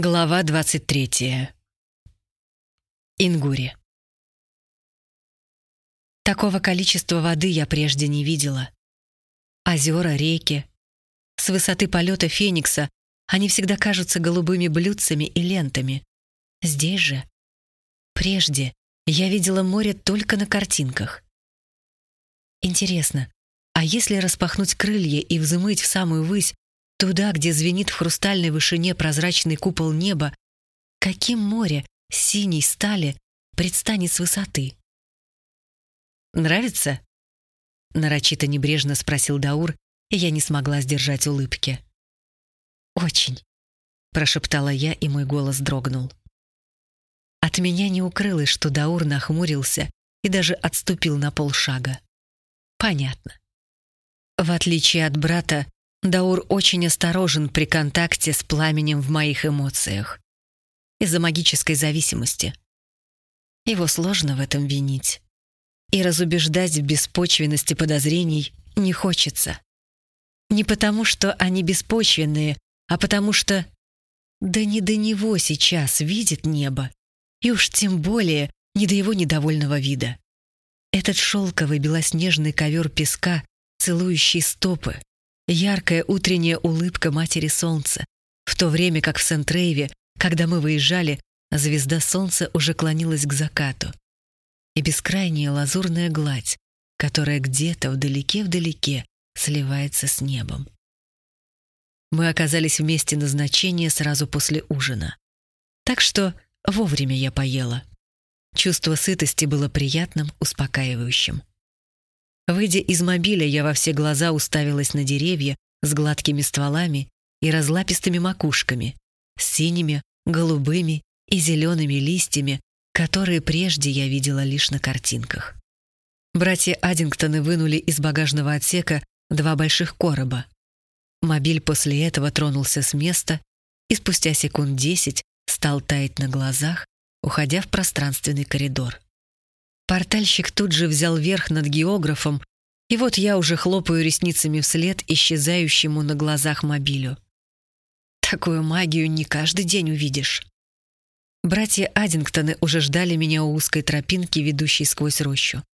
Глава 23. Ингури. Такого количества воды я прежде не видела. Озера, реки. С высоты полета Феникса они всегда кажутся голубыми блюдцами и лентами. Здесь же, прежде, я видела море только на картинках. Интересно, а если распахнуть крылья и взмыть в самую высь, Туда, где звенит в хрустальной вышине прозрачный купол неба, каким море синей стали предстанет с высоты. «Нравится?» — нарочито небрежно спросил Даур, и я не смогла сдержать улыбки. «Очень», — прошептала я, и мой голос дрогнул. От меня не укрылось, что Даур нахмурился и даже отступил на полшага. Понятно. В отличие от брата, Даур очень осторожен при контакте с пламенем в моих эмоциях. Из-за магической зависимости. Его сложно в этом винить. И разубеждать в беспочвенности подозрений не хочется. Не потому, что они беспочвенные, а потому что... Да не до него сейчас видит небо. И уж тем более не до его недовольного вида. Этот шелковый белоснежный ковер песка, целующий стопы, яркая утренняя улыбка матери солнца, в то время как в Сент-Рейве, когда мы выезжали, звезда солнца уже клонилась к закату. И бескрайняя лазурная гладь, которая где-то вдалеке-вдалеке сливается с небом. Мы оказались в месте назначения сразу после ужина. Так что вовремя я поела. Чувство сытости было приятным, успокаивающим. Выйдя из мобиля, я во все глаза уставилась на деревья с гладкими стволами и разлапистыми макушками, с синими, голубыми и зелеными листьями, которые прежде я видела лишь на картинках. Братья Аддингтоны вынули из багажного отсека два больших короба. Мобиль после этого тронулся с места и спустя секунд десять стал таять на глазах, уходя в пространственный коридор. Портальщик тут же взял верх над географом, и вот я уже хлопаю ресницами вслед исчезающему на глазах мобилю. Такую магию не каждый день увидишь. Братья Аддингтоны уже ждали меня у узкой тропинки, ведущей сквозь рощу.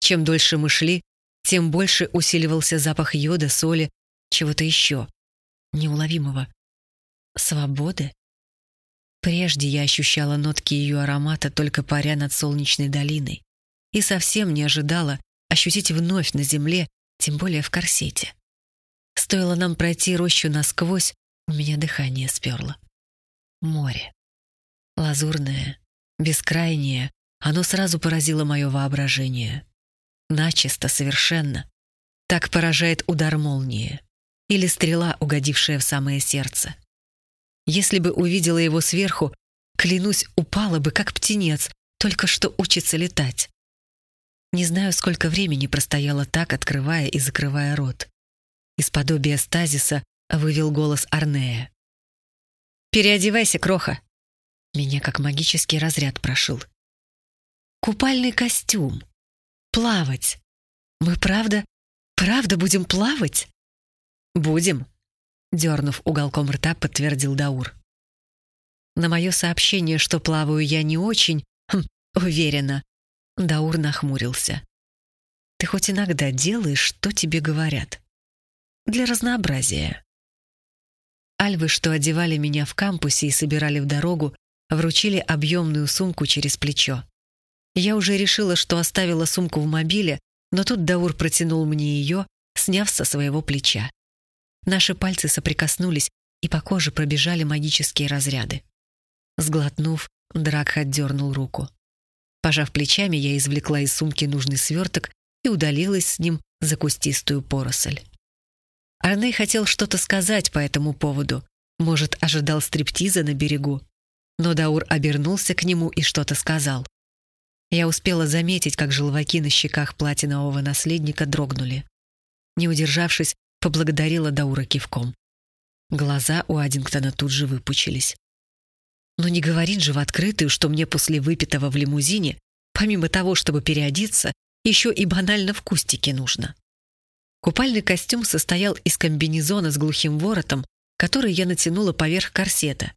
Чем дольше мы шли, тем больше усиливался запах йода, соли, чего-то еще, неуловимого. Свободы? Прежде я ощущала нотки ее аромата, только паря над солнечной долиной, и совсем не ожидала ощутить вновь на земле, тем более в корсете. Стоило нам пройти рощу насквозь, у меня дыхание сперло. Море. Лазурное, бескрайнее, оно сразу поразило мое воображение. Начисто, совершенно. Так поражает удар молнии. Или стрела, угодившая в самое сердце. Если бы увидела его сверху, клянусь, упала бы, как птенец, только что учится летать. Не знаю, сколько времени простояла так, открывая и закрывая рот. Из подобия стазиса вывел голос Арнея. «Переодевайся, кроха!» Меня как магический разряд прошил. «Купальный костюм! Плавать! Мы правда, правда будем плавать?» «Будем!» Дернув уголком рта, подтвердил Даур. На мое сообщение, что плаваю я не очень, хм, уверена, Даур нахмурился. Ты хоть иногда делаешь, что тебе говорят. Для разнообразия. Альвы, что одевали меня в кампусе и собирали в дорогу, вручили объемную сумку через плечо. Я уже решила, что оставила сумку в мобиле, но тут Даур протянул мне ее, сняв со своего плеча. Наши пальцы соприкоснулись, и по коже пробежали магические разряды. Сглотнув, Драк отдернул руку. Пожав плечами, я извлекла из сумки нужный сверток и удалилась с ним за кустистую поросль. Арней хотел что-то сказать по этому поводу, может, ожидал стриптиза на берегу, но Даур обернулся к нему и что-то сказал. Я успела заметить, как желваки на щеках платинового наследника дрогнули. Не удержавшись, поблагодарила Даура кивком. Глаза у Аддингтона тут же выпучились. Но не говорит же в открытую, что мне после выпитого в лимузине, помимо того, чтобы переодеться, еще и банально в кустике нужно. Купальный костюм состоял из комбинезона с глухим воротом, который я натянула поверх корсета,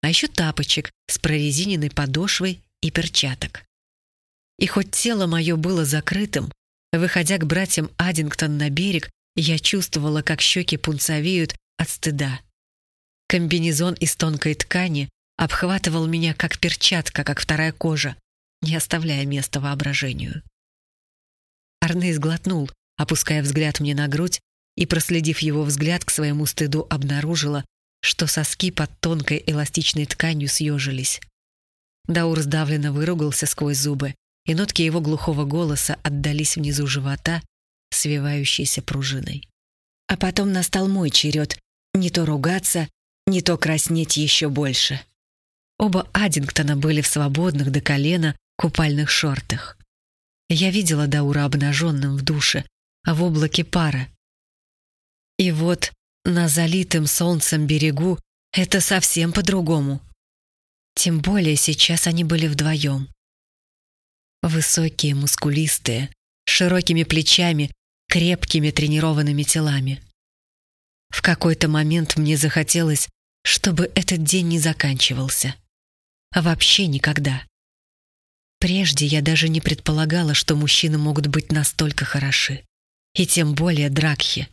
а еще тапочек с прорезиненной подошвой и перчаток. И хоть тело мое было закрытым, выходя к братьям Аддингтон на берег, я чувствовала, как щеки пунцовеют от стыда. Комбинезон из тонкой ткани обхватывал меня как перчатка, как вторая кожа, не оставляя места воображению. Арне сглотнул, опуская взгляд мне на грудь, и, проследив его взгляд к своему стыду, обнаружила, что соски под тонкой эластичной тканью съежились. Даур сдавленно выругался сквозь зубы, и нотки его глухого голоса отдались внизу живота, свивающейся пружиной. А потом настал мой черед не то ругаться, не то краснеть еще больше. Оба Аддингтона были в свободных до колена купальных шортах. Я видела Даура обнаженным в душе, а в облаке пара. И вот на залитым солнцем берегу это совсем по-другому. Тем более сейчас они были вдвоем. Высокие, мускулистые, с широкими плечами, крепкими тренированными телами. В какой-то момент мне захотелось, чтобы этот день не заканчивался. А вообще никогда. Прежде я даже не предполагала, что мужчины могут быть настолько хороши. И тем более дракхи.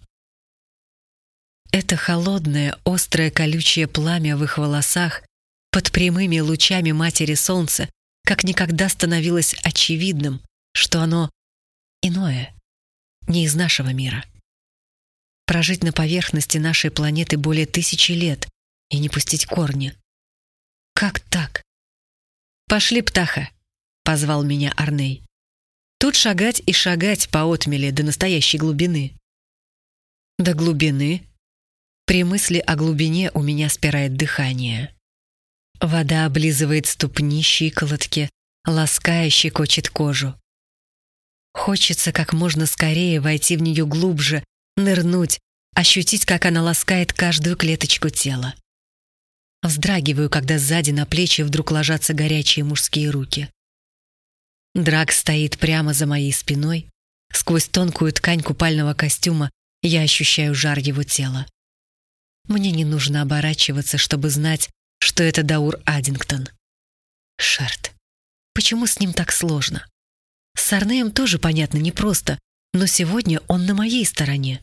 Это холодное, острое, колючее пламя в их волосах под прямыми лучами матери солнца как никогда становилось очевидным, что оно иное, не из нашего мира. Прожить на поверхности нашей планеты более тысячи лет и не пустить корни. Как так? «Пошли, птаха!» — позвал меня Арней. «Тут шагать и шагать по отмеле до настоящей глубины». «До глубины?» При мысли о глубине у меня спирает дыхание. Вода облизывает ступни, щиколотки, лаская щекочет кожу. Хочется как можно скорее войти в нее глубже, нырнуть, ощутить, как она ласкает каждую клеточку тела. Вздрагиваю, когда сзади на плечи вдруг ложатся горячие мужские руки. Драк стоит прямо за моей спиной. Сквозь тонкую ткань купального костюма я ощущаю жар его тела. Мне не нужно оборачиваться, чтобы знать, что это Даур Аддингтон. Шарт. Почему с ним так сложно? С Арнеем тоже понятно непросто, но сегодня он на моей стороне.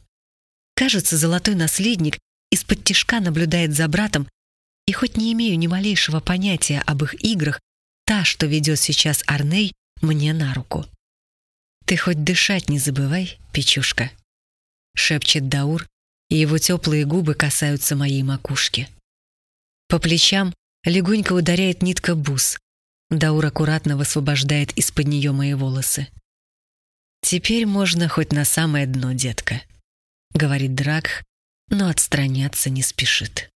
Кажется, золотой наследник из-под тишка наблюдает за братом, и хоть не имею ни малейшего понятия об их играх, та, что ведет сейчас Арней, мне на руку. «Ты хоть дышать не забывай, печушка», — шепчет Даур, и его теплые губы касаются моей макушки. По плечам легонько ударяет нитка бус. Даур аккуратно высвобождает из-под нее мои волосы. «Теперь можно хоть на самое дно, детка», — говорит Драк, но отстраняться не спешит.